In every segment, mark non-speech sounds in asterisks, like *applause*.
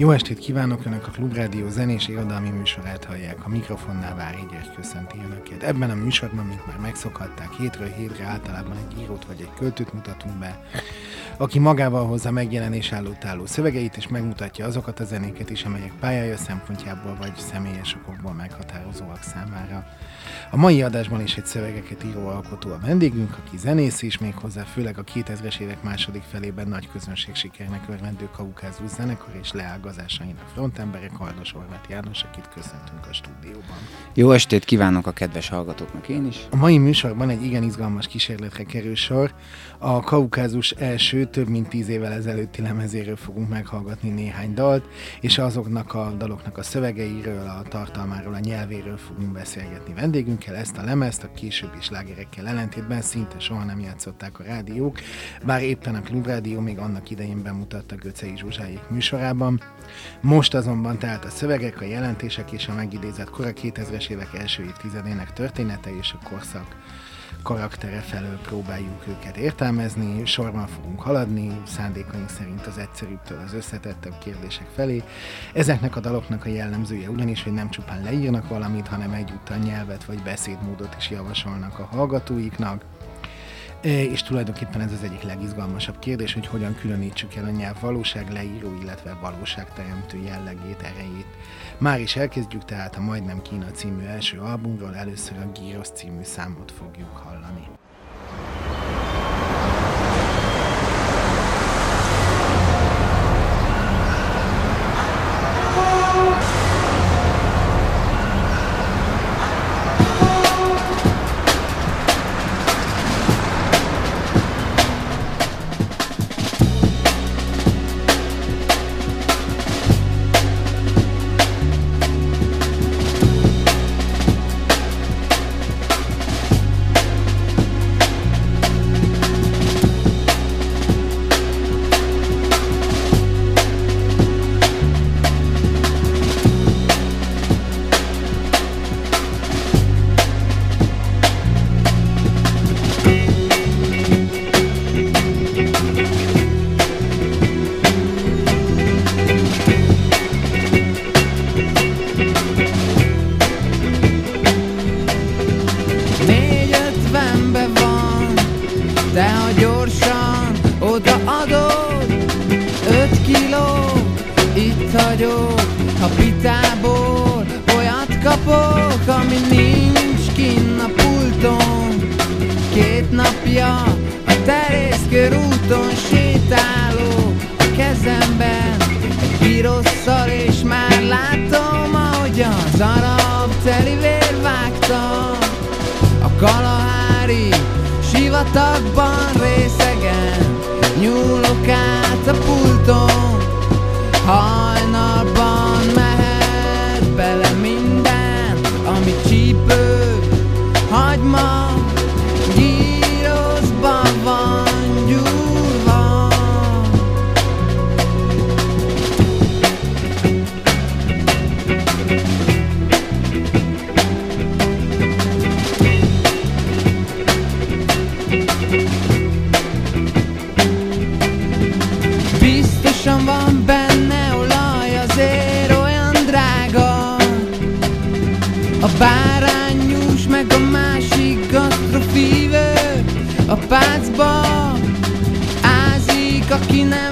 Jó estét kívánok Önök a Klubrádió zenés irodalmi műsorát hallják. A mikrofonnál vár így egy köszönti Önöket. Ebben a műsorban, mint már megszokhatták, hétről hétre általában egy írót vagy egy költőt mutatunk be, aki magával hozza megjelenés előtt álló szövegeit, és megmutatja azokat a zenéket is, amelyek pályája szempontjából vagy személyes okokból meghatározóak számára. A mai adásban is egy szövegeket író alkotó a vendégünk, aki zenész is, méghozzá főleg a 2000-es évek második felében nagy közönség sikernek örvendő Kaukázus zenekar és leágazásainak frontembere Kardos Orvát János, akit köszöntünk a stúdióban. Jó estét kívánok a kedves hallgatóknak én is. A mai műsorban egy igen izgalmas kísérletre kerül sor. A Kaukázus első, több mint tíz évvel ezelőtti lemezéről fogunk meghallgatni néhány dalt, és azoknak a daloknak a szövegeiről, a tartalmáról, a nyelvéről fogunk beszélgetni vendégünkkel. Ezt a lemezt a későbbi slágerekkel ellentétben szinte soha nem játszották a rádiók, bár éppen a Klubrádió még annak idején bemutatta Göcei Zsuzsáék műsorában. Most azonban tehát a szövegek, a jelentések és a megidézett kora 2000-es évek első évtizedének története és a korszak karaktere felől próbáljuk őket értelmezni, sorban fogunk haladni, szándékaink szerint az egyszerűbbtől az összetettebb kérdések felé. Ezeknek a daloknak a jellemzője ugyanis, hogy nem csupán leírnak valamit, hanem egyúttal nyelvet vagy beszédmódot is javasolnak a hallgatóiknak. És tulajdonképpen ez az egyik legizgalmasabb kérdés, hogy hogyan különítsük el a nyelv valóság leíró, illetve valóságteremtő jellegét, erejét. Már is elkezdjük tehát a Majdnem Kína című első albumról, először a Gyros című számot fogjuk hallani. De ha gyorsan odaadod Öt kiló, itt hagyok A pitából olyat kapok, ami nincs kinn a pulton. Két napja a terészkörúton sétálok a kezemben. Egy pirosszal és már látom, ahogy az arab teli vér vágtam a Kalahári sivatagban részegen Nyúlok át a pulton. Hajnalban bárányús meg a másik gastrofívő A pácba ázik, aki nem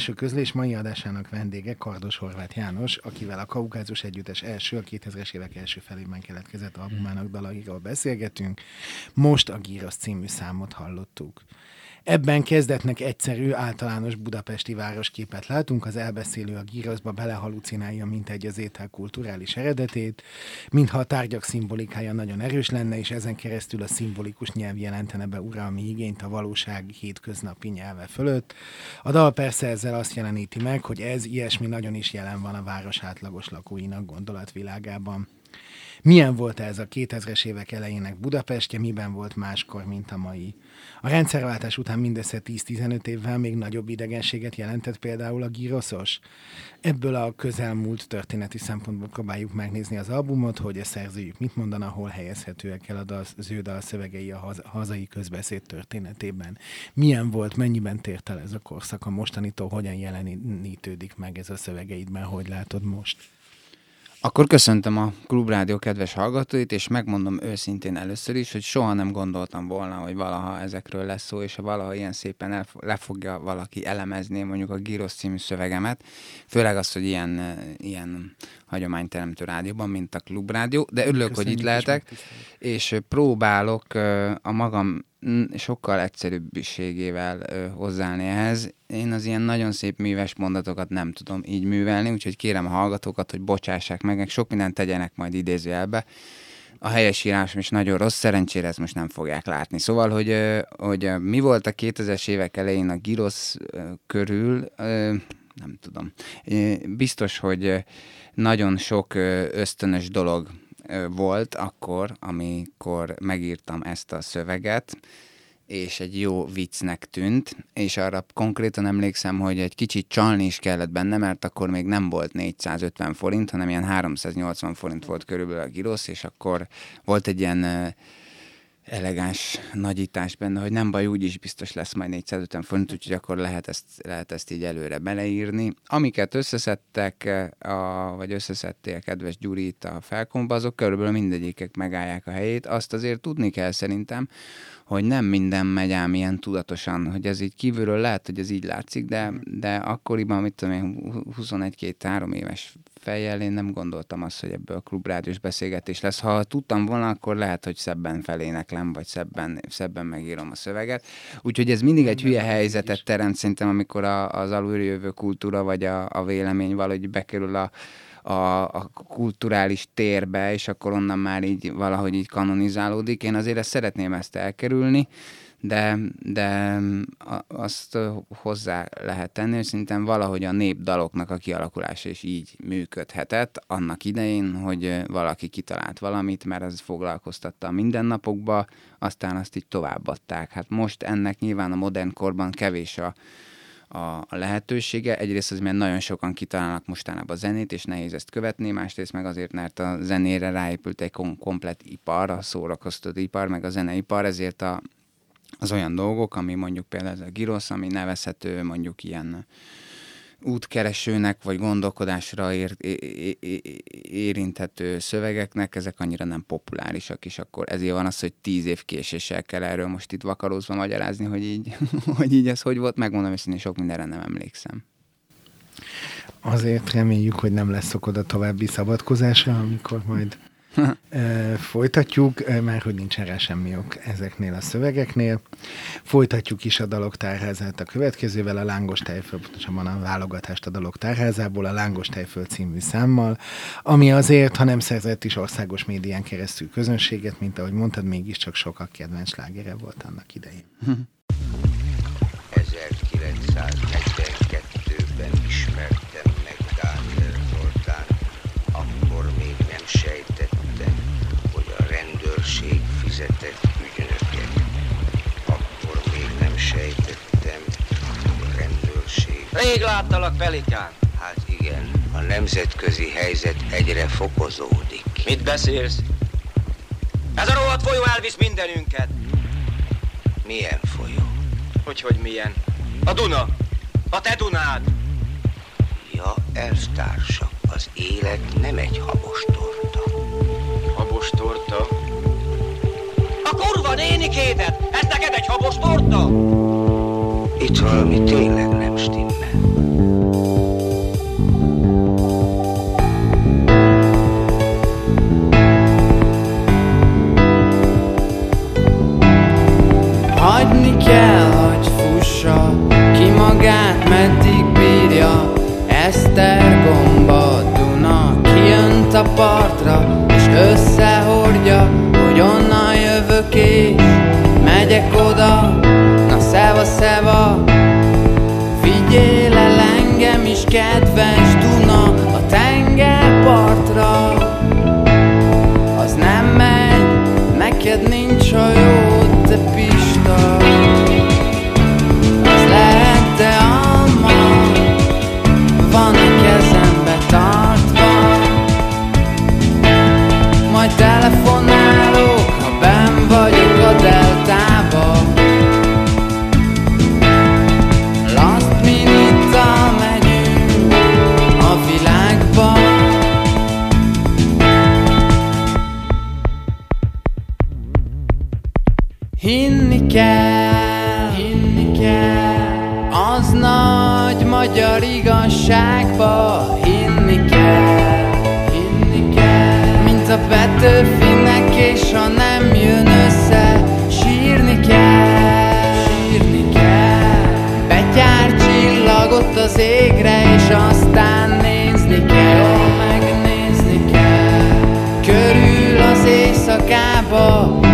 belső közlés mai adásának vendége Kardos Horváth János, akivel a Kaukázus Együttes első, a 2000-es évek első felében keletkezett albumának dalairól beszélgetünk. Most a Gíros című számot hallottuk. Ebben kezdetnek egyszerű, általános budapesti városképet látunk, az elbeszélő a gíroszba belehalucinálja mintegy az étel kulturális eredetét, mintha a tárgyak szimbolikája nagyon erős lenne, és ezen keresztül a szimbolikus nyelv jelentene be uralmi igényt a valóság hétköznapi nyelve fölött. A dal persze ezzel azt jeleníti meg, hogy ez ilyesmi nagyon is jelen van a város átlagos lakóinak gondolatvilágában. Milyen volt ez a 2000-es évek elejének Budapestje, miben volt máskor, mint a mai? A rendszerváltás után mindössze 10-15 évvel még nagyobb idegenséget jelentett például a gíroszos. Ebből a közelmúlt történeti szempontból próbáljuk megnézni az albumot, hogy a szerzőjük mit mondana, hol helyezhetőek el a dal, az ő dal szövegei a haz, hazai közbeszéd történetében. Milyen volt, mennyiben tért el ez a korszak a mostanitól, hogyan jelenítődik meg ez a szövegeidben, hogy látod most? Akkor köszöntöm a Klubrádió kedves hallgatóit, és megmondom őszintén először is, hogy soha nem gondoltam volna, hogy valaha ezekről lesz szó, és ha valaha ilyen szépen el, le fogja valaki elemezni mondjuk a Gírosz című szövegemet, főleg az, hogy ilyen, ilyen hagyományteremtő rádióban, mint a Klubrádió, de örülök, hogy Köszönjük itt és lehetek, és próbálok a magam sokkal egyszerűbbiségével ö, hozzáállni ehhez. Én az ilyen nagyon szép műves mondatokat nem tudom így művelni, úgyhogy kérem a hallgatókat, hogy bocsássák meg, meg sok mindent tegyenek majd idézőjelbe. A helyes írásom is nagyon rossz, szerencsére ezt most nem fogják látni. Szóval, hogy, hogy mi volt a 2000-es évek elején a Girosz körül, nem tudom. Biztos, hogy nagyon sok ösztönös dolog volt akkor, amikor megírtam ezt a szöveget, és egy jó viccnek tűnt, és arra konkrétan emlékszem, hogy egy kicsit csalni is kellett benne, mert akkor még nem volt 450 forint, hanem ilyen 380 forint volt körülbelül a girosz, és akkor volt egy ilyen elegáns nagyítás benne, hogy nem baj, úgyis biztos lesz majd 450 forint, úgyhogy akkor lehet ezt, lehet ezt így előre beleírni. Amiket összeszedtek, a, vagy összeszedtél kedves Gyurit a felkomba, azok körülbelül mindegyikek megállják a helyét. Azt azért tudni kell szerintem, hogy nem minden megy ám ilyen tudatosan, hogy ez így kívülről lehet, hogy ez így látszik, de, de akkoriban, mit tudom én, 21-2-3 éves fejjel én nem gondoltam azt, hogy ebből klubrádiós beszélgetés lesz. Ha tudtam volna, akkor lehet, hogy szebben feléneklem, vagy szebben, szebben megírom a szöveget. Úgyhogy ez mindig egy hülye helyzetet teremt szerintem, amikor a, az aluljöjövő kultúra, vagy a, a vélemény valahogy bekerül a, a, a kulturális térbe, és akkor onnan már így valahogy így kanonizálódik. Én azért ezt szeretném ezt elkerülni, de, de azt hozzá lehet tenni, hogy szerintem valahogy a népdaloknak a kialakulása is így működhetett annak idején, hogy valaki kitalált valamit, mert ez foglalkoztatta a mindennapokba, aztán azt így továbbadták. Hát most ennek nyilván a modern korban kevés a, a, a lehetősége. Egyrészt az, mert nagyon sokan kitalálnak mostanában a zenét, és nehéz ezt követni, másrészt meg azért, mert a zenére ráépült egy kom- komplet ipar, a szórakoztató ipar, meg a zeneipar, ezért a, az olyan dolgok, ami mondjuk például ez a girosz, ami nevezhető mondjuk ilyen útkeresőnek vagy gondolkodásra ér, érinthető szövegeknek, ezek annyira nem populárisak, és akkor ezért van az, hogy tíz év késéssel kell erről most itt vakarózva magyarázni, hogy így, *laughs* hogy így ez hogy volt, megmondom őszintén, sok mindenre nem emlékszem. Azért reméljük, hogy nem lesz okod a további szabadkozásra, amikor majd *laughs* Folytatjuk, már hogy nincsen rá semmi ok ezeknél a szövegeknél. Folytatjuk is a dalok tárházát a következővel, a Lángos Tejföl, pontosabban a válogatást a dalok tárházából, a Lángos Tejföl című számmal, ami azért, ha nem szerzett is országos médián keresztül közönséget, mint ahogy mondtad, mégiscsak sokak kedvenc lágere volt annak idején. 1942-ben ismertem meg Dániel Zoltán, akkor még nem sejtettem, rendőrség fizetett ügynöket. Akkor még nem sejtettem, a rendőrség... Rég láttalak, Pelikán. Hát igen, a nemzetközi helyzet egyre fokozódik. Mit beszélsz? Ez a rohadt folyó elvisz mindenünket. Milyen folyó? Hogy, hogy milyen? A Duna. A te Dunád. Ja, elvtársak, az élet nem egy habos A kurva nénikédet! Ez neked egy habos torta? Itt valami tényleg nem stimmel. ball.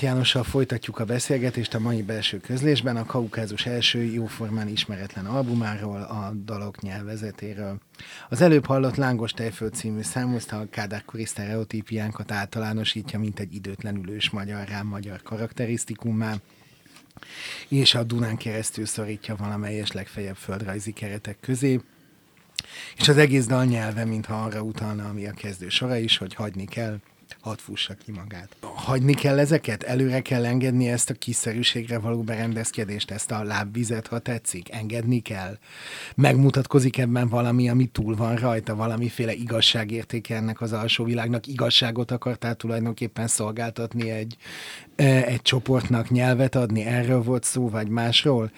Horváth Jánossal folytatjuk a beszélgetést a mai belső közlésben a Kaukázus első jóformán ismeretlen albumáról, a dalok nyelvezetéről. Az előbb hallott Lángos Tejföld című számozta a kádárkori sztereotípiánkat általánosítja, mint egy időtlen ülős magyar rám magyar karakterisztikummá, és a Dunán keresztül szorítja valamelyes legfeljebb földrajzi keretek közé, és az egész dal nyelve, mintha arra utalna, ami a kezdő sora is, hogy hagyni kell, hadd fussa ki magát. Hagyni kell ezeket? Előre kell engedni ezt a kiszerűségre való berendezkedést, ezt a lábvizet, ha tetszik? Engedni kell? Megmutatkozik ebben valami, ami túl van rajta, valamiféle igazságértéke ennek az alsó világnak? Igazságot akartál tulajdonképpen szolgáltatni egy, eh, egy csoportnak, nyelvet adni? Erről volt szó, vagy másról?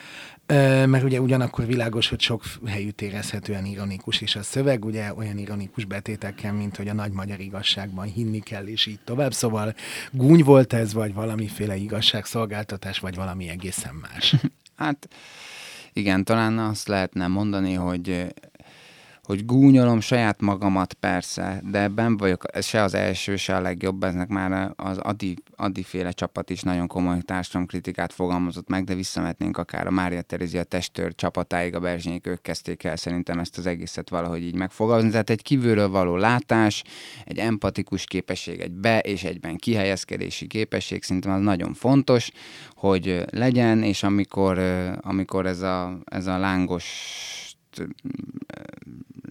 Mert ugye ugyanakkor világos, hogy sok helyütt érezhetően ironikus is a szöveg, ugye olyan ironikus betétekkel, mint hogy a nagy magyar igazságban hinni kell, és így tovább. Szóval gúny volt ez, vagy valamiféle igazságszolgáltatás, vagy valami egészen más. *laughs* Hát igen, talán azt lehetne mondani, hogy hogy gúnyolom saját magamat persze, de ebben vagyok, ez se az első, se a legjobb, eznek már az Adi, Adi féle csapat is nagyon komoly társadalomkritikát fogalmazott meg, de visszametnénk akár a Mária Terézia testőr csapatáig, a Berzsényék, ők kezdték el szerintem ezt az egészet valahogy így megfogalmazni. Tehát egy kívülről való látás, egy empatikus képesség, egy be- és egyben kihelyezkedési képesség, szerintem az nagyon fontos, hogy legyen, és amikor, amikor ez a, ez a lángos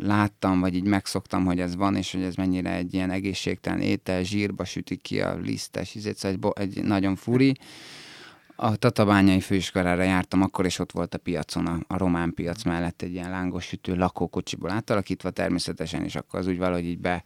láttam, vagy így megszoktam, hogy ez van, és hogy ez mennyire egy ilyen egészségtelen étel, zsírba sütik ki a lisztes ízét, szóval egy, egy nagyon furi. A Tatabányai főiskolára jártam akkor, és ott volt a piacon, a, a román piac mellett egy ilyen lángos sütő lakókocsiból átalakítva természetesen, és akkor az úgy valahogy így be,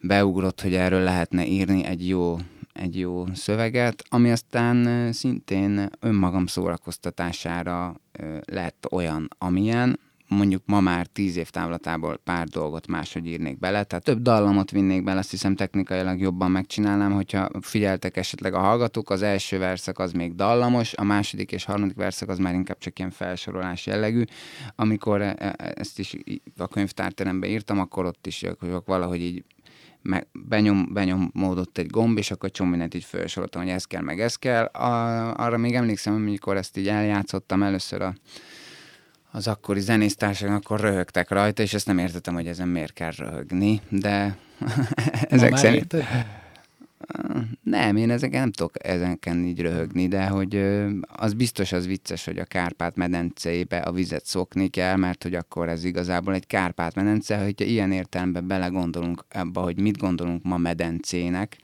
beugrott, hogy erről lehetne írni egy jó, egy jó szöveget, ami aztán szintén önmagam szórakoztatására lett olyan, amilyen, mondjuk ma már tíz év távlatából pár dolgot máshogy írnék bele, tehát több dallamot vinnék bele, azt hiszem technikailag jobban megcsinálnám, hogyha figyeltek esetleg a hallgatók, az első verszak az még dallamos, a második és harmadik verszak az már inkább csak ilyen felsorolás jellegű. Amikor e, e, ezt is a könyvtárterembe írtam, akkor ott is valahogy így meg benyom, benyomódott egy gomb, és akkor csomó mindent így felsoroltam, hogy ez kell, meg ez kell. A, arra még emlékszem, amikor ezt így eljátszottam először a, az akkori zenésztársak, akkor röhögtek rajta, és ezt nem értettem, hogy ezen miért kell röhögni, de *laughs* ezek szerint... Nem, én ezeken nem tudok ezeken így röhögni, de hogy az biztos az vicces, hogy a Kárpát-medencébe a vizet szokni kell, mert hogy akkor ez igazából egy Kárpát-medence, hogyha ilyen értelemben belegondolunk abba, hogy mit gondolunk ma medencének,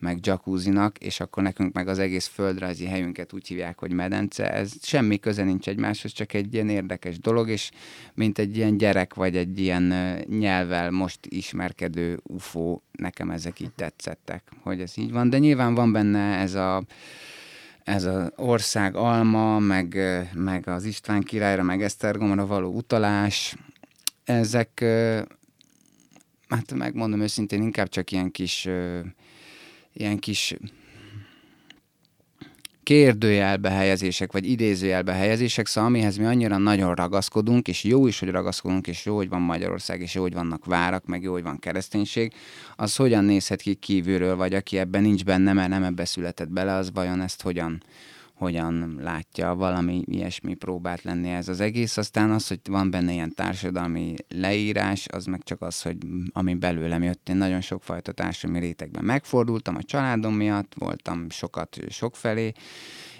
meg jacuzzinak, és akkor nekünk meg az egész földrajzi helyünket úgy hívják, hogy medence. Ez semmi köze nincs egymáshoz, csak egy ilyen érdekes dolog, és mint egy ilyen gyerek, vagy egy ilyen nyelvel most ismerkedő UFO, nekem ezek így tetszettek, hogy ez így van, de nyilván van benne ez a ez az ország alma, meg, meg az István királyra, meg Esztergomra való utalás, ezek hát megmondom őszintén, inkább csak ilyen kis, ilyen kis kérdőjelbe helyezések, vagy idézőjelbe helyezések, szóval amihez mi annyira nagyon ragaszkodunk, és jó is, hogy ragaszkodunk, és jó, hogy van Magyarország, és jó, hogy vannak várak, meg jó, hogy van kereszténység, az hogyan nézhet ki kívülről, vagy aki ebben nincs benne, mert nem ebbe született bele, az vajon ezt hogyan, hogyan látja, valami ilyesmi próbált lenni ez az egész. Aztán az, hogy van benne ilyen társadalmi leírás, az meg csak az, hogy ami belőlem jött. Én nagyon sokfajta társadalmi rétegben megfordultam a családom miatt, voltam sokat sokfelé,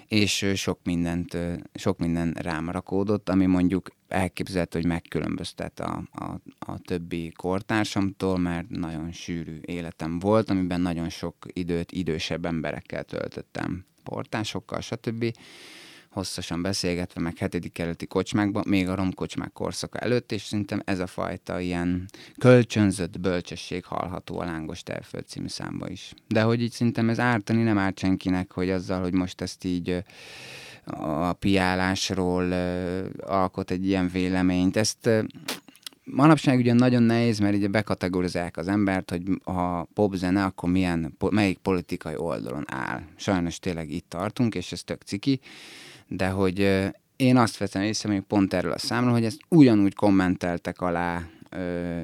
és sok mindent, sok minden rám rakódott, ami mondjuk elképzelhető, hogy megkülönböztet a, a, a többi kortársamtól, mert nagyon sűrű életem volt, amiben nagyon sok időt idősebb emberekkel töltöttem portásokkal, stb. Hosszasan beszélgetve, meg hetedik kerületi kocsmákban, még a romkocsmák korszaka előtt, és szerintem ez a fajta ilyen kölcsönzött bölcsesség hallható a Lángos Terföld című számba is. De hogy így szerintem ez ártani nem árt senkinek, hogy azzal, hogy most ezt így a piálásról alkot egy ilyen véleményt. Ezt manapság ugye nagyon nehéz, mert ugye bekategorizálják az embert, hogy ha popzene, akkor milyen, melyik politikai oldalon áll. Sajnos tényleg itt tartunk, és ez tök ciki, de hogy én azt vettem észre, még pont erről a számról, hogy ezt ugyanúgy kommenteltek alá ö,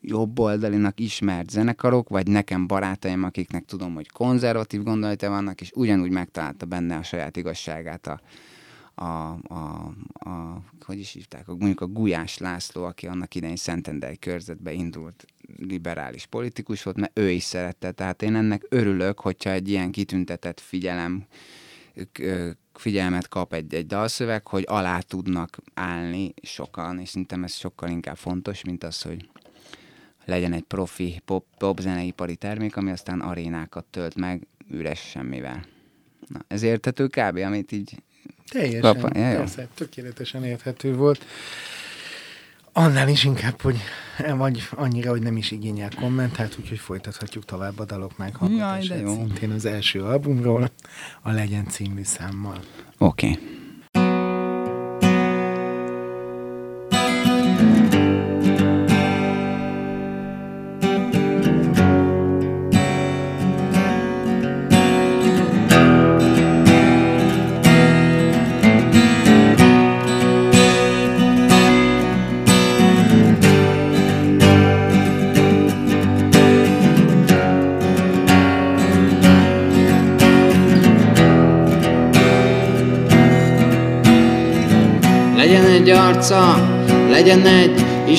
jobboldalinak ismert zenekarok, vagy nekem barátaim, akiknek tudom, hogy konzervatív gondolata vannak, és ugyanúgy megtalálta benne a saját igazságát a, a, a, a hogy is hívták, mondjuk a Gulyás László, aki annak idején Szentendrei körzetbe indult liberális politikus volt, mert ő is szerette. Tehát én ennek örülök, hogyha egy ilyen kitüntetett figyelem figyelmet kap egy, egy dalszöveg, hogy alá tudnak állni sokan, és szerintem ez sokkal inkább fontos, mint az, hogy legyen egy profi pop, pop zeneipari termék, ami aztán arénákat tölt meg üres semmivel. Na, ez érthető kb., amit így Teljesen, Kapa- ja, persze, tökéletesen érthető volt. Annál is inkább, hogy vagy annyira, hogy nem is igényel kommentát, úgyhogy folytathatjuk tovább a dalok meghallgatását. Jaj, de jó. Szintén az első albumról, a Legyen című számmal. Oké. Okay.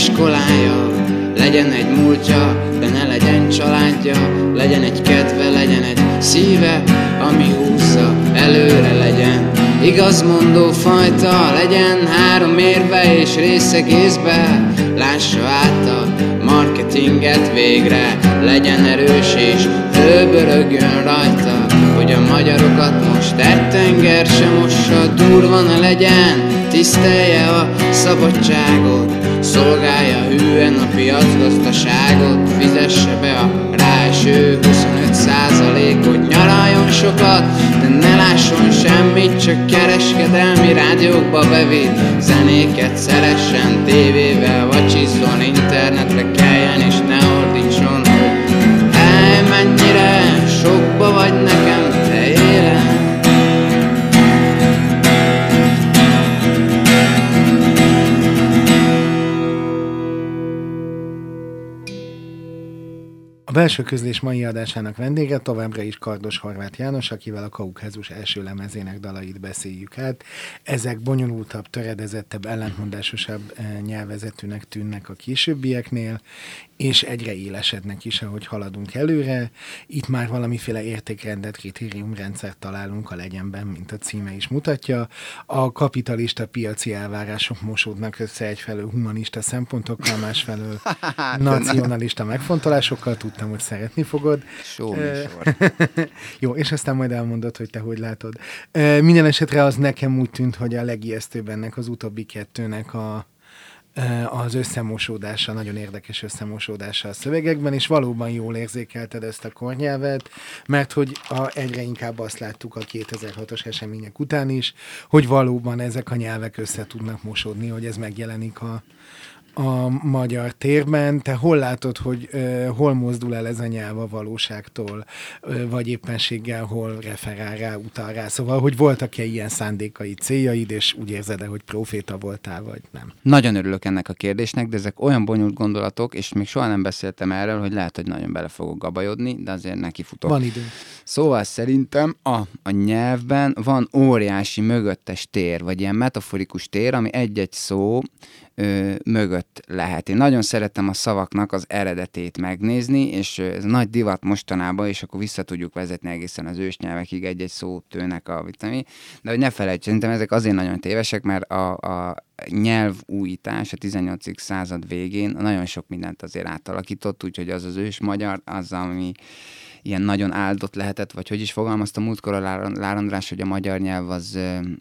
Iskolája, legyen egy múltja, de ne legyen családja, legyen egy kedve, legyen egy szíve, ami húzza, előre legyen. Igazmondó fajta, legyen három érve és részegészbe, lássa át a marketinget végre, legyen erős és fölbörögjön rajta, hogy a magyarokat most tenger sem mossa, durva ne legyen, tisztelje a szabadságot, szolgálja hűen a piacgazdaságot, fizesse be a ráeső 25 százalékot, nyaraljon sokat, de ne lásson semmit, csak kereskedelmi rádiókba bevitt zenéket szeressen, tévével vacsizzon, internetre keljen A belső közlés mai adásának vendége továbbra is Kardos Horváth János, akivel a Kaukázus első lemezének dalait beszéljük át. Ezek bonyolultabb, töredezettebb, ellentmondásosabb eh, nyelvezetűnek tűnnek a későbbieknél, és egyre élesednek is, ahogy haladunk előre. Itt már valamiféle értékrendet, kritériumrendszert találunk a legyenben, mint a címe is mutatja. A kapitalista piaci elvárások mosódnak össze egyfelől humanista szempontokkal, másfelől *laughs* nacionalista megfontolásokkal. Tudtam, hogy szeretni fogod. Show. *laughs* Jó, és aztán majd elmondod, hogy te hogy látod. Minden esetre az nekem úgy tűnt, hogy a legijesztőbb ennek az utóbbi kettőnek a, az összemosódása, nagyon érdekes összemosódása a szövegekben, és valóban jól érzékelted ezt a kornyelvet, mert hogy a, egyre inkább azt láttuk a 2006-os események után is, hogy valóban ezek a nyelvek össze tudnak mosódni, hogy ez megjelenik a, a magyar térben. Te hol látod, hogy uh, hol mozdul el ez a nyelv a valóságtól, uh, vagy éppenséggel hol referál rá, utal rá? Szóval, hogy voltak-e ilyen szándékai céljaid, és úgy érzed-e, hogy proféta voltál, vagy nem? Nagyon örülök ennek a kérdésnek, de ezek olyan bonyolult gondolatok, és még soha nem beszéltem erről, hogy lehet, hogy nagyon bele fogok gabajodni, de azért neki futok. Van idő. Szóval szerintem a, a nyelvben van óriási mögöttes tér, vagy ilyen metaforikus tér, ami egy-egy szó ö, mögött lehet. Én nagyon szeretem a szavaknak az eredetét megnézni, és ez nagy divat mostanában, és akkor vissza tudjuk vezetni egészen az ősnyelvekig egy-egy szótőnek a vitami. De hogy ne felejtsd, szerintem ezek azért nagyon tévesek, mert a, a nyelvújítás a 18. század végén nagyon sok mindent azért átalakított, úgyhogy az az ős magyar, az, ami ilyen nagyon áldott lehetett, vagy hogy is fogalmazta múltkor a Lár hogy a magyar nyelv az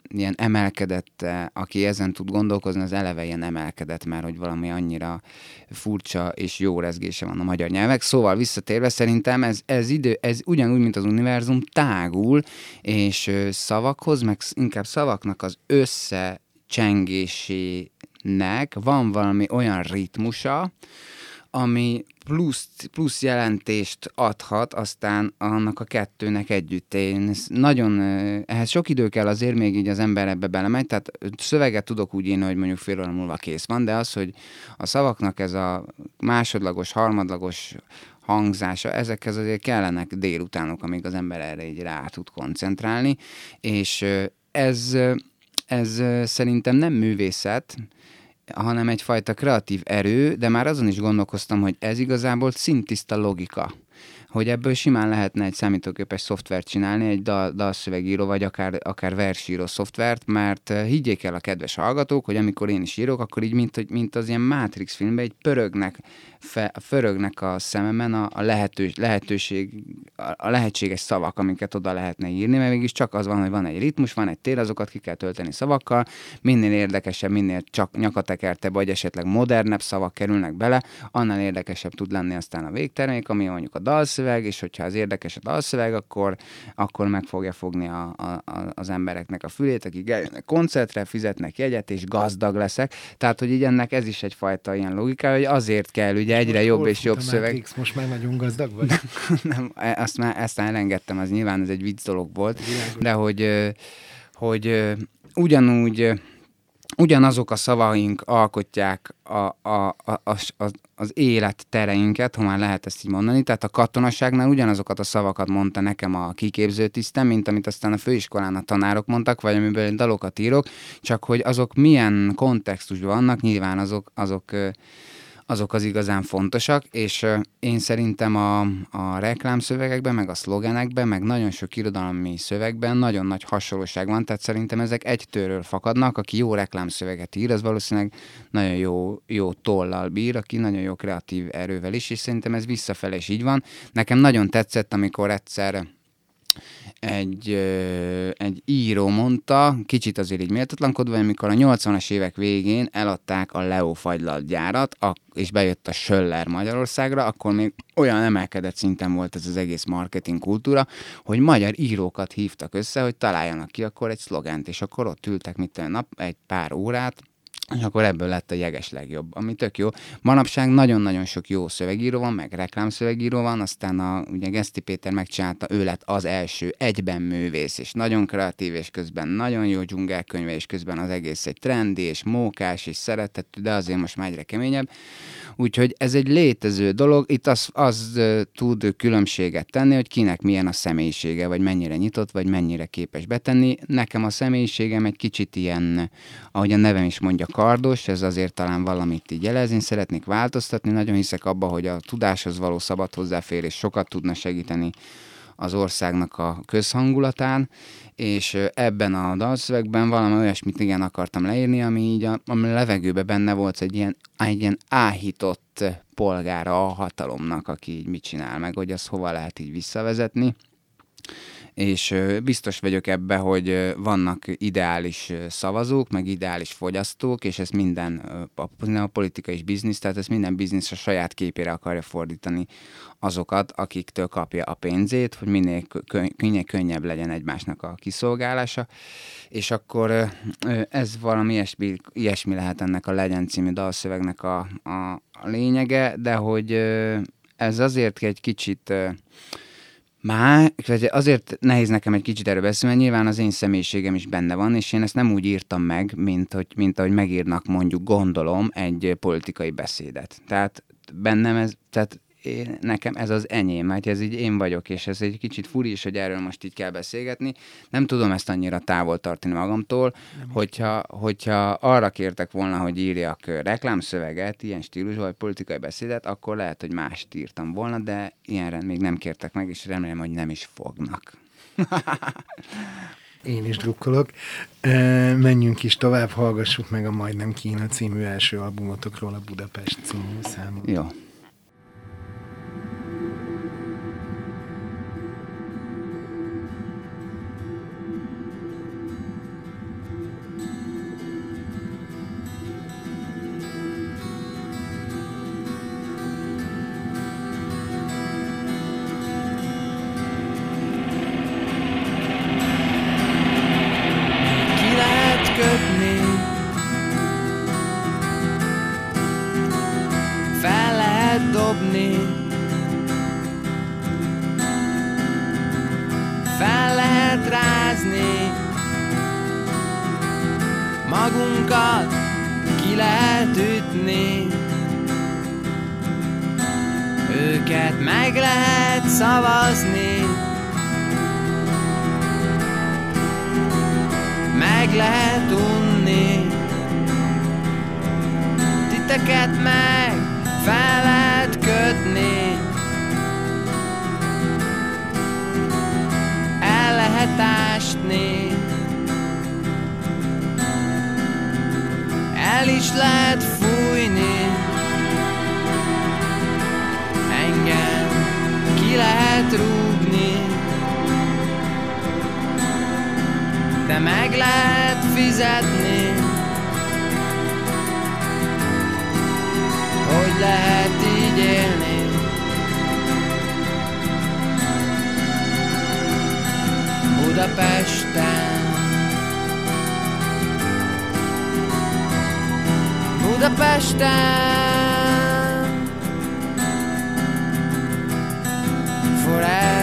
ilyen emelkedett, uh, aki ezen tud gondolkozni, az eleve ilyen emelkedett, mert hogy valami annyira furcsa és jó rezgése van a magyar nyelvek. Szóval visszatérve szerintem ez, ez idő, ez ugyanúgy, mint az univerzum tágul, és szavakhoz, meg inkább szavaknak az összecsengésének van valami olyan ritmusa, ami plusz, plusz jelentést adhat aztán annak a kettőnek együtt. Én nagyon, ehhez sok idő kell azért, még így az ember ebbe belemegy, tehát szöveget tudok úgy írni, hogy mondjuk fél óra múlva kész van, de az, hogy a szavaknak ez a másodlagos, harmadlagos hangzása, ezekhez azért kellenek délutánok, amíg az ember erre így rá tud koncentrálni, és ez, ez szerintem nem művészet, hanem egyfajta kreatív erő, de már azon is gondolkoztam, hogy ez igazából szintiszta logika. Hogy ebből simán lehetne egy számítógépes szoftvert csinálni, egy dal, dalszövegíró, vagy akár, akár versíró szoftvert, mert eh, higgyék el a kedves hallgatók, hogy amikor én is írok, akkor így, mint, mint az ilyen Matrix filmben, egy pörögnek, fe, pörögnek a szememen a, a lehetős, lehetőség, a, a lehetséges szavak, amiket oda lehetne írni, mert mégis csak az van, hogy van egy ritmus, van egy tér, azokat ki kell tölteni szavakkal, minél érdekesebb, minél csak nyakatekertebb, vagy esetleg modernebb szavak kerülnek bele, annál érdekesebb tud lenni aztán a végtermék, ami mondjuk a dalszöveg, és hogyha az érdekes a dalszöveg, akkor, akkor meg fogja fogni a, a, a, az embereknek a fülét, akik eljönnek koncertre, fizetnek jegyet, és gazdag leszek. Tehát, hogy így ennek ez is egyfajta ilyen logika, hogy azért kell ugye egyre most jobb és jobb szöveg. Matrix, most már nagyon gazdag vagy? *laughs* nem, azt már ezt már elengedtem, az nyilván ez egy vicc dolog volt, de hogy, hogy ugyanúgy ugyanazok a szavaink alkotják a, a, a, a, az élettereinket, ha már lehet ezt így mondani. Tehát a katonaságnál ugyanazokat a szavakat mondta nekem a kiképző tisztem, mint amit aztán a főiskolán a tanárok mondtak, vagy amiből én dalokat írok, csak hogy azok milyen kontextusban vannak, nyilván azok, azok azok az igazán fontosak, és én szerintem a, a reklámszövegekben, meg a szlogenekben, meg nagyon sok irodalmi szövegben nagyon nagy hasonlóság van, tehát szerintem ezek egy tőről fakadnak, aki jó reklámszöveget ír, az valószínűleg nagyon jó, jó tollal bír, aki nagyon jó kreatív erővel is, és szerintem ez visszafelé is így van. Nekem nagyon tetszett, amikor egyszer egy, egy író mondta, kicsit azért így méltatlankodva, amikor a 80-as évek végén eladták a Leo fagylaltgyárat, és bejött a Söller Magyarországra, akkor még olyan emelkedett szinten volt ez az egész marketing kultúra, hogy magyar írókat hívtak össze, hogy találjanak ki akkor egy szlogent, és akkor ott ültek mit nap, egy pár órát, és akkor ebből lett a jeges legjobb, ami tök jó. Manapság nagyon-nagyon sok jó szövegíró van, meg reklámszövegíró van, aztán a, ugye Geszti Péter megcsinálta, ő lett az első egyben művész, és nagyon kreatív, és közben nagyon jó dzsungelkönyve, és közben az egész egy trendi, és mókás, és szeretett, de azért most már egyre keményebb. Úgyhogy ez egy létező dolog, itt az, az tud különbséget tenni, hogy kinek milyen a személyisége, vagy mennyire nyitott, vagy mennyire képes betenni. Nekem a személyiségem egy kicsit ilyen, ahogy a nevem is mondja, kardos, ez azért talán valamit így jelez. Én szeretnék változtatni, nagyon hiszek abba, hogy a tudáshoz való szabad hozzáférés sokat tudna segíteni az országnak a közhangulatán, és ebben a dalszövegben valami olyasmit igen akartam leírni, ami így a, a levegőben benne volt egy ilyen, egy ilyen áhított polgára a hatalomnak, aki így mit csinál meg, hogy azt hova lehet így visszavezetni és biztos vagyok ebbe, hogy vannak ideális szavazók, meg ideális fogyasztók, és ezt minden, a politika és biznisz, tehát ezt minden biznisz a saját képére akarja fordítani azokat, akiktől kapja a pénzét, hogy minél, minél könnyebb legyen egymásnak a kiszolgálása, és akkor ez valami ilyesmi, ilyesmi lehet ennek a Legyen című dalszövegnek a, a, a lényege, de hogy ez azért egy kicsit már, azért nehéz nekem egy kicsit erről beszélni, mert nyilván az én személyiségem is benne van, és én ezt nem úgy írtam meg, mint, hogy, mint ahogy megírnak mondjuk, gondolom, egy politikai beszédet. Tehát bennem ez, tehát én, nekem ez az enyém, mert ez így én vagyok, és ez egy kicsit furi is, hogy erről most így kell beszélgetni. Nem tudom ezt annyira távol tartani magamtól, hogyha, hogyha arra kértek volna, hogy írjak reklámszöveget, ilyen stílus vagy politikai beszédet, akkor lehet, hogy mást írtam volna, de ilyenre még nem kértek meg, és remélem, hogy nem is fognak. *laughs* Én is drukkolok. Menjünk is tovább, hallgassuk meg a Majdnem Kína című első albumotokról a Budapest című számot. Jó. meg lehet fizetni. Hogy lehet így élni? Budapesten. Budapesten. Forever.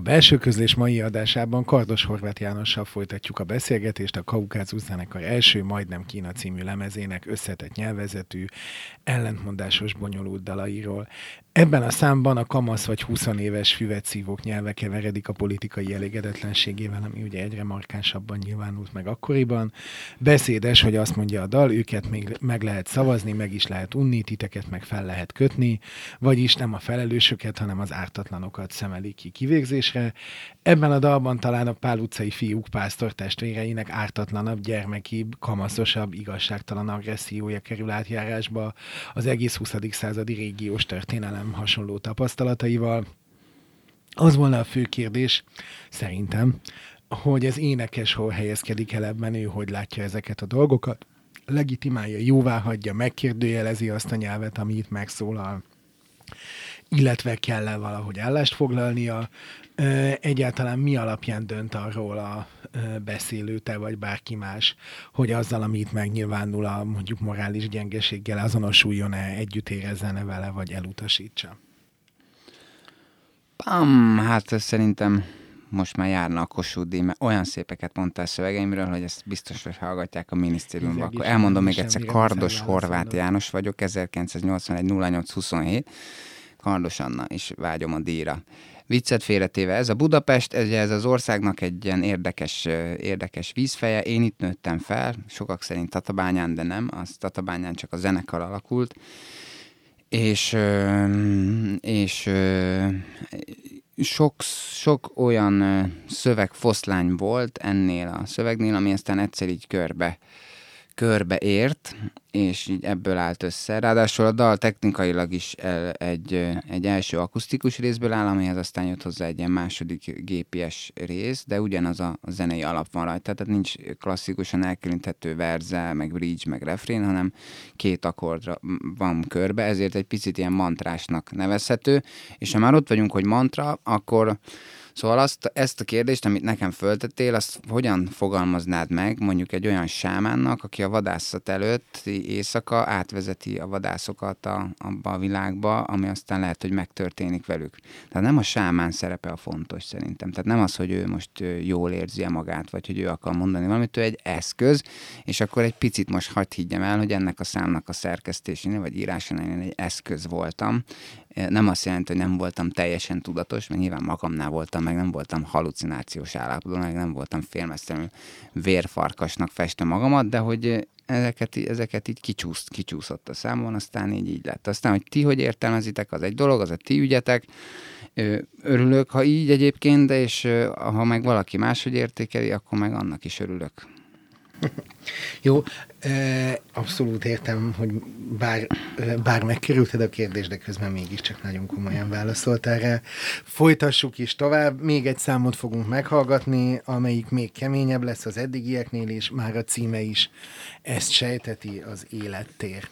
A belső közlés mai adásában Kardos Horváth Jánossal folytatjuk a beszélgetést a Kaukázus zenekar első Majdnem Kína című lemezének összetett nyelvezetű, ellentmondásos bonyolult dalairól. Ebben a számban a kamasz vagy 20 éves füvet szívók nyelve keveredik a politikai elégedetlenségével, ami ugye egyre markánsabban nyilvánult meg akkoriban. Beszédes, hogy azt mondja a dal, őket még meg lehet szavazni, meg is lehet unni, titeket meg fel lehet kötni, vagyis nem a felelősöket, hanem az ártatlanokat szemeli ki kivégzésre. Ebben a dalban talán a Pál utcai fiúk pásztor testvéreinek ártatlanabb, gyermekibb, kamaszosabb, igazságtalan agressziója kerül átjárásba az egész 20. századi régiós történelem hasonló tapasztalataival. Az volna a fő kérdés, szerintem, hogy az énekes hol helyezkedik el ebben, ő hogy látja ezeket a dolgokat, legitimálja, jóvá hagyja, megkérdőjelezi azt a nyelvet, ami itt megszólal, illetve kell -e valahogy állást foglalnia, egyáltalán mi alapján dönt arról a beszélő, te vagy bárki más, hogy azzal, amit megnyilvánul a mondjuk morális gyengeséggel azonosuljon-e, együtt érezzen-e vele, vagy elutasítsa? Pam, hát szerintem most már járna a Kossuth mert olyan szépeket mondtál szövegeimről, hogy ezt biztos, hogy hallgatják a minisztériumban. Akkor elmondom még egyszer, Kardos Horváth János vagyok, 1981 0827 Kardos Anna, és vágyom a díjra. Viccet félretéve, ez a Budapest, ez, ez az országnak egy ilyen érdekes, érdekes vízfeje. Én itt nőttem fel, sokak szerint Tatabányán, de nem, az Tatabányán csak a zenekar alakult. És, és sok, sok olyan szövegfoszlány volt ennél a szövegnél, ami aztán egyszer így körbe körbeért, és így ebből állt össze. Ráadásul a dal technikailag is egy, egy első akusztikus részből áll, amihez aztán jött hozzá egy ilyen második GPS rész, de ugyanaz a, a zenei alap van rajta, tehát nincs klasszikusan elkülöníthető verze, meg bridge, meg refrén, hanem két akkordra van körbe, ezért egy picit ilyen mantrásnak nevezhető, és ha már ott vagyunk, hogy mantra, akkor Szóval azt, ezt a kérdést, amit nekem föltettél, azt hogyan fogalmaznád meg mondjuk egy olyan sámánnak, aki a vadászat előtt éjszaka átvezeti a vadászokat a, abba a világba, ami aztán lehet, hogy megtörténik velük. Tehát nem a sámán szerepe a fontos szerintem. Tehát nem az, hogy ő most jól érzi magát, vagy hogy ő akar mondani valamit, ő egy eszköz, és akkor egy picit most hagyd higgyem el, hogy ennek a számnak a szerkesztésénél, vagy írásánál én egy eszköz voltam, nem azt jelenti, hogy nem voltam teljesen tudatos, mert nyilván magamnál voltam, meg nem voltam halucinációs állapotban, meg nem voltam félmeztelenül vérfarkasnak festve magamat, de hogy ezeket, ezeket így kicsúszt, kicsúszott a számon, aztán így így lett. Aztán, hogy ti hogy értelmezitek, az egy dolog, az a ti ügyetek. Örülök, ha így egyébként, de és ha meg valaki máshogy értékeli, akkor meg annak is örülök. Jó, abszolút értem, hogy bár, bár megkerülted a kérdést, de közben mégiscsak nagyon komolyan válaszoltál rá. Folytassuk is tovább, még egy számot fogunk meghallgatni, amelyik még keményebb lesz az eddigieknél, és már a címe is ezt sejteti az élettér.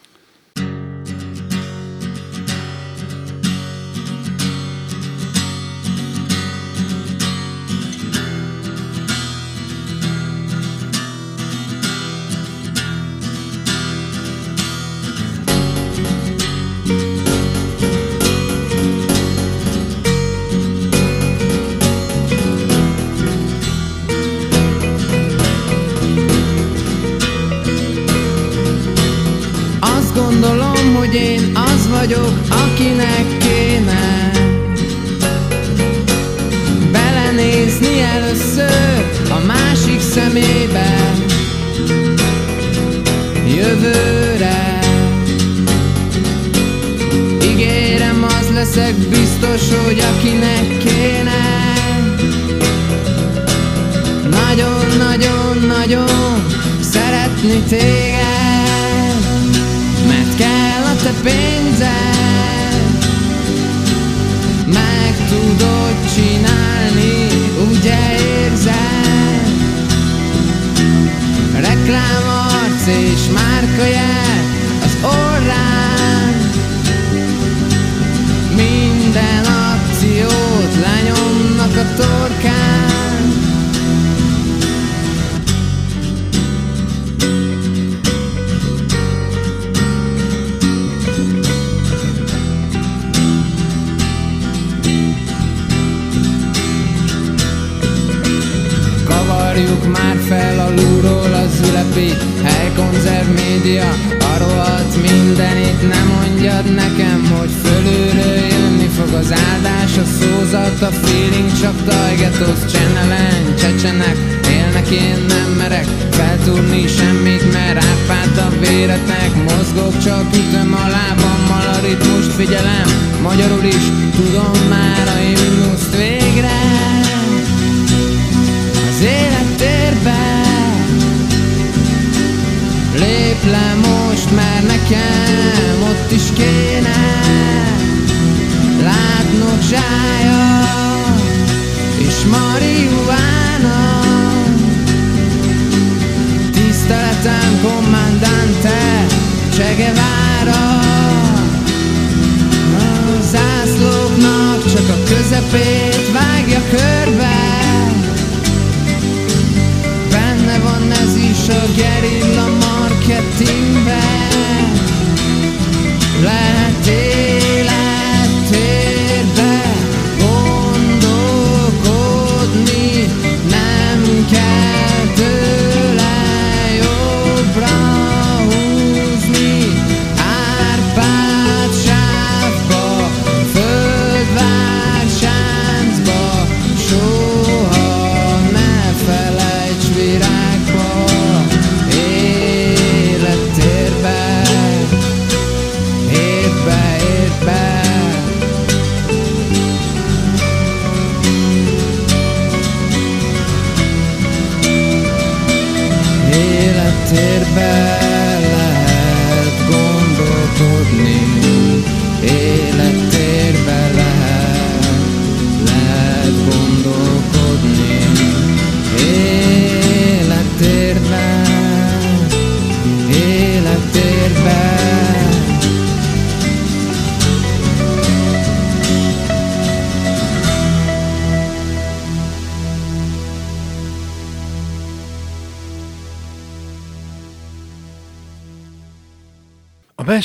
Te pénzed. Meg tudod csinálni, ugye érzed? Reklámarc és márkajel az orrán beat, helykonzerv média, a rohadt mindenit nem mondjad nekem, hogy fölülről jönni fog az áldás, a szózat, a feeling, csak tajgetoz, csenelen, csecsenek, élnek, én nem merek feltúrni semmit, mert árpád a véretnek, mozgok, csak ütöm a lábammal a ritmust, figyelem, magyarul is tudom már a himnuszt végre. Most, mert nekem ott is kéne Látnod zsája és marihuána Tiszteletem, kommandante, Che Guevara. Zászlóknak csak a közepét vágja körbe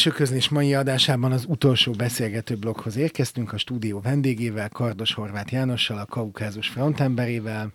belső közlés mai adásában az utolsó beszélgető blokkhoz érkeztünk a stúdió vendégével, Kardos Horváth Jánossal, a Kaukázus frontemberével,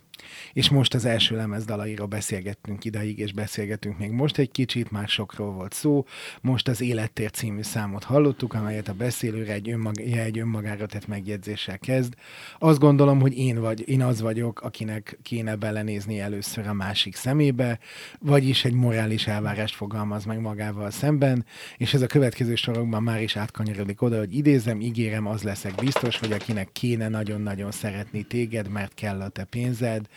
és most az első lemez dalairól beszélgettünk idáig, és beszélgetünk még most egy kicsit, már sokról volt szó. Most az Élettér című számot hallottuk, amelyet a beszélőre egy, önmag, egy önmagára tett megjegyzéssel kezd. Azt gondolom, hogy én, vagy, én az vagyok, akinek kéne belenézni először a másik szemébe, vagyis egy morális elvárást fogalmaz meg magával szemben, és ez a következő sorokban már is átkanyarodik oda, hogy idézem, ígérem, az leszek biztos, hogy akinek kéne nagyon-nagyon szeretni téged, mert kell a te pénzed.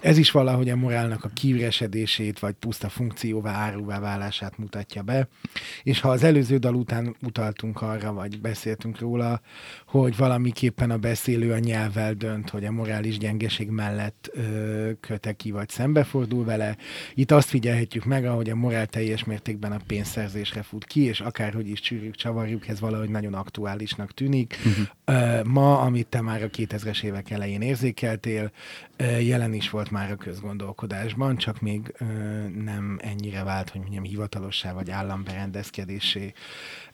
Ez is valahogy a morálnak a kiüresedését, vagy puszta funkcióvá, áruvá válását mutatja be. És ha az előző dal után utaltunk arra, vagy beszéltünk róla, hogy valamiképpen a beszélő a nyelvvel dönt, hogy a morális gyengeség mellett ö, köte ki, vagy szembefordul vele. Itt azt figyelhetjük meg, ahogy a morál teljes mértékben a pénzszerzésre fut ki, és akárhogy is csűrjük, csavarjuk, ez valahogy nagyon aktuálisnak tűnik. Uh-huh. Ma, amit te már a 2000-es évek elején érzékeltél, ö, jelen is volt már a közgondolkodásban, csak még ö, nem ennyire vált, hogy mondjam, hivatalossá vagy államberendezkedésé.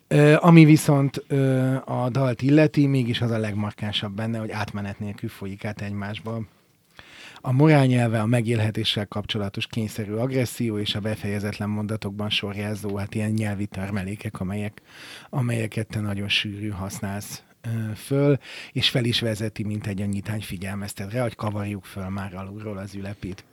Ö, ami viszont ö, a dalt illeti, mégis az a legmarkánsabb benne, hogy átmenet nélkül folyik át egymásba. A morálnyelve a megélhetéssel kapcsolatos kényszerű agresszió és a befejezetlen mondatokban sorjázó, hát ilyen nyelvi termelékek, amelyek, amelyeket te nagyon sűrű használsz föl, és fel is vezeti, mint egy a nyitány figyelmeztetre, hogy kavarjuk föl már alulról az ülepét.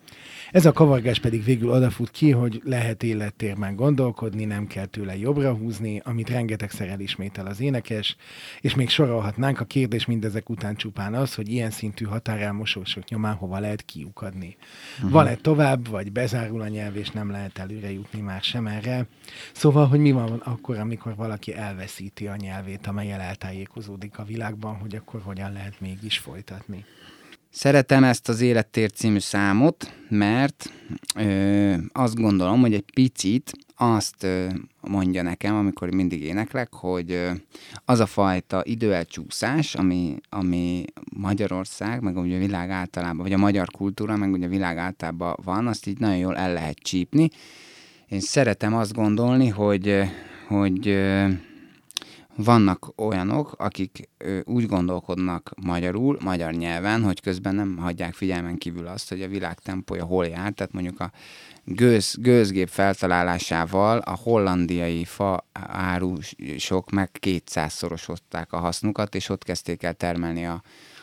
Ez a kavargás pedig végül odafut ki, hogy lehet élettérben gondolkodni, nem kell tőle jobbra húzni, amit rengetegszer elismétel az énekes, és még sorolhatnánk, a kérdés mindezek után csupán az, hogy ilyen szintű határelmosósok nyomán hova lehet kiukadni. Uh-huh. Van-e tovább, vagy bezárul a nyelv, és nem lehet előre jutni már sem erre. Szóval, hogy mi van akkor, amikor valaki elveszíti a nyelvét, amelyel eltájékozódik a világban, hogy akkor hogyan lehet mégis folytatni. Szeretem ezt az Élettér című számot, mert ö, azt gondolom, hogy egy picit azt ö, mondja nekem, amikor mindig éneklek, hogy ö, az a fajta időelcsúszás, ami, ami Magyarország, meg ugye a világ általában, vagy a magyar kultúra, meg ugye a világ általában van, azt így nagyon jól el lehet csípni. Én szeretem azt gondolni, hogy, hogy vannak olyanok, akik úgy gondolkodnak magyarul, magyar nyelven, hogy közben nem hagyják figyelmen kívül azt, hogy a világ tempója hol jár, tehát mondjuk a gőz, gőzgép feltalálásával a hollandiai fa árusok meg kétszázszorosozták a hasznukat, és ott kezdték el termelni a,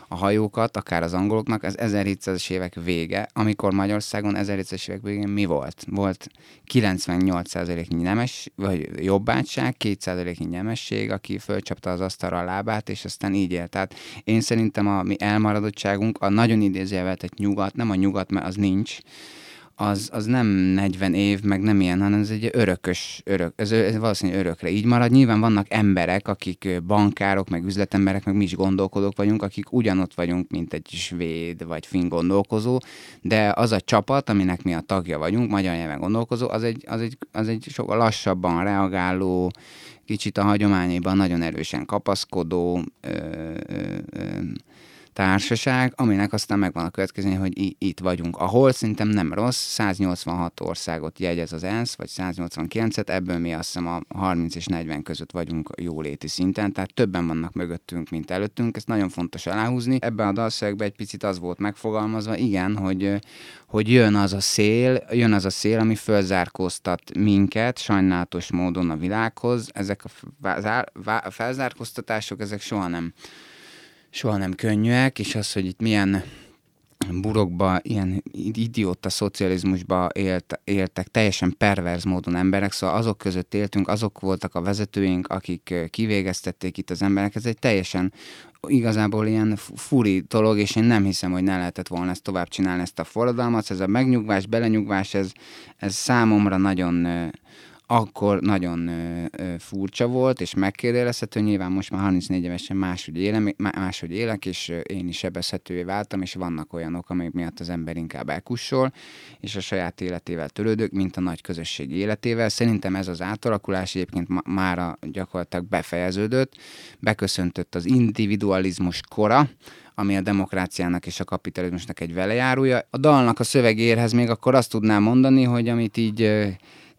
a hajókat, akár az angoloknak, ez 1700-es évek vége, amikor Magyarországon 1700-es évek végén mi volt? Volt 98%-nyi nemes, vagy jobbátság, 2%-nyi nemesség, aki fölcsapta az asztalra a lábát, és aztán így élt. Tehát én szerintem a mi elmaradottságunk, a nagyon idézőjelvetett nyugat, nem a nyugat, mert az nincs, az, az nem 40 év, meg nem ilyen, hanem ez egy örökös, örök, ez, ez valószínűleg örökre így marad. Nyilván vannak emberek, akik bankárok, meg üzletemberek, meg mi is gondolkodók vagyunk, akik ugyanott vagyunk, mint egy svéd vagy finn gondolkozó, de az a csapat, aminek mi a tagja vagyunk, magyar nyelven gondolkozó, az egy, az egy, az egy sokkal lassabban reagáló, kicsit a hagyományaiban nagyon erősen kapaszkodó, ö, ö, ö, társaság, aminek aztán megvan a következménye, hogy itt vagyunk. Ahol szerintem nem rossz, 186 országot jegyez az ENSZ, vagy 189-et, ebből mi azt hiszem a 30 és 40 között vagyunk jóléti szinten, tehát többen vannak mögöttünk, mint előttünk, ezt nagyon fontos aláhúzni. Ebben a dalszövegben egy picit az volt megfogalmazva, igen, hogy, hogy jön az a szél, jön az a szél, ami fölzárkóztat minket sajnálatos módon a világhoz. Ezek a felzárkóztatások, ezek soha nem soha nem könnyűek, és az, hogy itt milyen burokba, ilyen idióta szocializmusba élt, éltek teljesen perverz módon emberek, szóval azok között éltünk, azok voltak a vezetőink, akik kivégeztették itt az emberek, ez egy teljesen igazából ilyen furi dolog, és én nem hiszem, hogy ne lehetett volna ezt tovább csinálni, ezt a forradalmat, ez a megnyugvás, belenyugvás, ez, ez számomra nagyon akkor nagyon ö, ö, furcsa volt, és megkérdezhető, nyilván most már 34 évesen máshogy, élem, máshogy élek, és én is sebezhetővé váltam, és vannak olyanok, amik miatt az ember inkább elkussol, és a saját életével törődök, mint a nagy közösség életével. Szerintem ez az átalakulás egyébként ma- mára gyakorlatilag befejeződött, beköszöntött az individualizmus kora, ami a demokráciának és a kapitalizmusnak egy velejárója. A dalnak a szövegérhez még akkor azt tudnám mondani, hogy amit így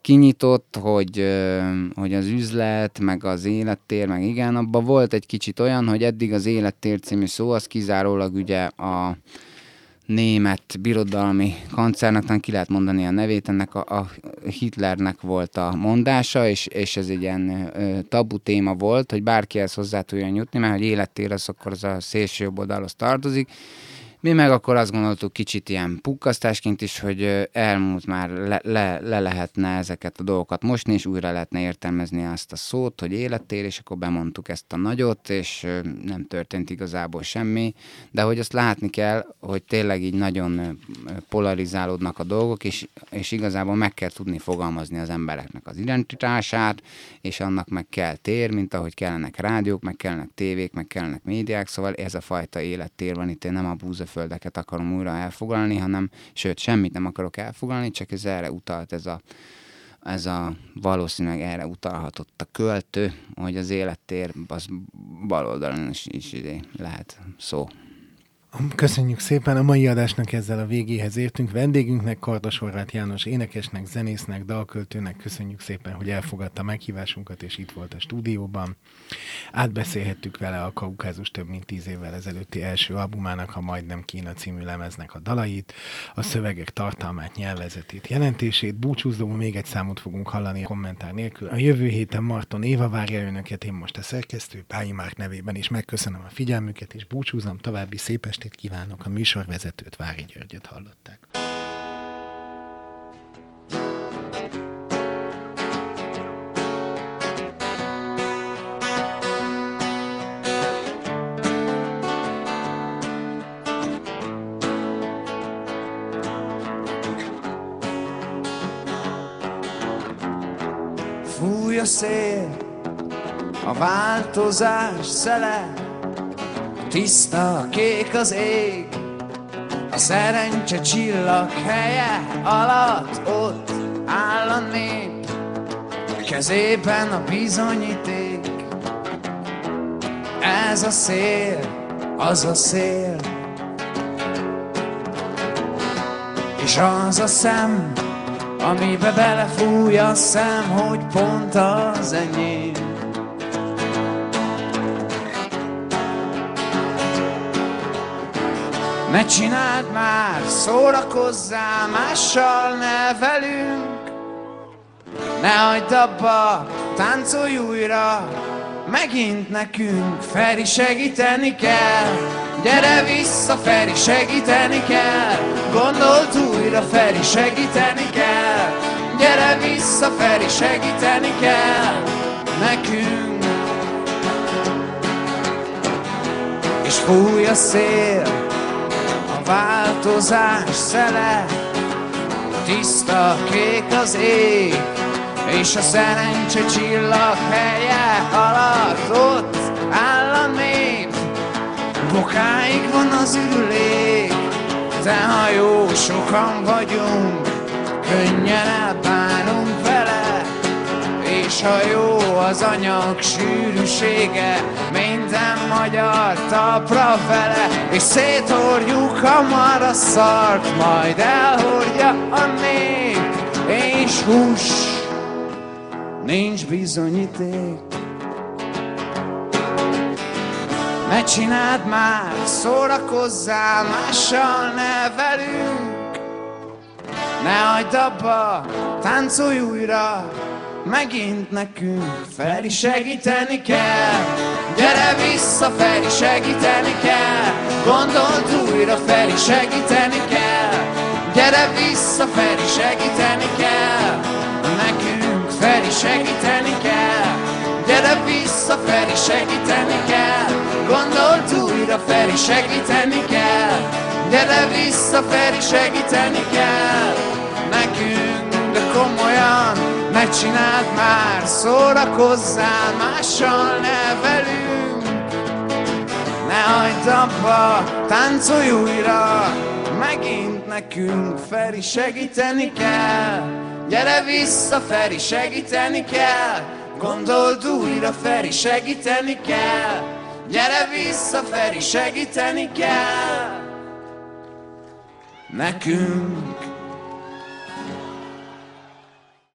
kinyitott, hogy, hogy az üzlet, meg az élettér, meg igen, abban volt egy kicsit olyan, hogy eddig az élettér című szó, az kizárólag ugye a német birodalmi kancárnak, ki lehet mondani a nevét, ennek a, a Hitlernek volt a mondása, és, és ez egy ilyen ö, tabu téma volt, hogy bárki ezt hozzá tudjon jutni, mert hogy élettér az akkor az a szélső jobb oldalhoz tartozik, mi meg akkor azt gondoltuk kicsit ilyen pukkasztásként is, hogy elmúlt már le, le, le lehetne ezeket a dolgokat mosni, és újra lehetne értelmezni azt a szót, hogy élettér, és akkor bemondtuk ezt a nagyot, és nem történt igazából semmi, de hogy azt látni kell, hogy tényleg így nagyon polarizálódnak a dolgok, és, és igazából meg kell tudni fogalmazni az embereknek az identitását, és annak meg kell tér, mint ahogy kellenek rádiók, meg kellenek tévék, meg kellenek médiák, szóval ez a fajta élettér van itt, én nem a búza földeket akarom újra elfoglalni, hanem sőt, semmit nem akarok elfoglalni, csak ez erre utalt ez a, ez a valószínűleg erre utalhatott a költő, hogy az élettér az bal oldalon is, is lehet szó. Köszönjük szépen, a mai adásnak ezzel a végéhez értünk. Vendégünknek, Kardos Horváth János énekesnek, zenésznek, dalköltőnek köszönjük szépen, hogy elfogadta meghívásunkat, és itt volt a stúdióban. Átbeszélhettük vele a Kaukázus több mint tíz évvel ezelőtti első albumának, a Majdnem Kína című lemeznek a dalait, a szövegek tartalmát, nyelvezetét, jelentését. Búcsúzó, még egy számot fogunk hallani a kommentár nélkül. A jövő héten Marton Éva várja önöket, én most a szerkesztő Pályi Márk nevében is megköszönöm a figyelmüket, és búcsúzom további szép estét kívánok. A műsorvezetőt Vári Györgyöt hallották. Fúj a szél, a változás szele, Tiszta kék az ég, a szerencse csillag helye alatt ott áll a nép, kezében a bizonyíték. Ez a szél, az a szél, és az a szem, amibe belefúj a szem, hogy pont az enyém. Ne csináld már, szórakozzál mással, ne velünk. Ne hagyd abba, táncolj újra Megint nekünk Feri segíteni kell. Gyere vissza, Feri segíteni kell. Gondolt újra, Feri segíteni kell. Gyere vissza, Feri segíteni kell Nekünk. És fúj a szél változás szele Tiszta kék az ég és a szerencse csillag helye alatt ott áll a nép. Bokáig van az ürülék, de ha jó sokan vagyunk, könnyen elbánunk. És ha jó az anyag sűrűsége, minden magyar tapra vele, és széthordjuk hamar a szart, majd elhordja a nép, és hús nincs bizonyíték. Ne csináld már, szórakozzál mással, ne velünk. Ne hagyd abba, táncolj újra, megint nekünk Feri segíteni kell. Gyere vissza, Feri segíteni kell. Gondold újra, Feri segíteni kell. Gyere vissza, Feri segíteni kell. Nekünk Feri segíteni kell Gyere vissza, Feri segíteni kell Gondolt újra, Feri segíteni kell Gyere vissza, Feri segíteni kell Nekünk, de komolyan Ne csináld már, szórakozzál Mással ne velünk. Ne hagyd abba, táncolj újra Megint nekünk Feri segíteni kell. Gyere vissza, Feri, segíteni kell. Gondold újra, Feri, segíteni kell. Gyere vissza, Feri, segíteni kell. Nekünk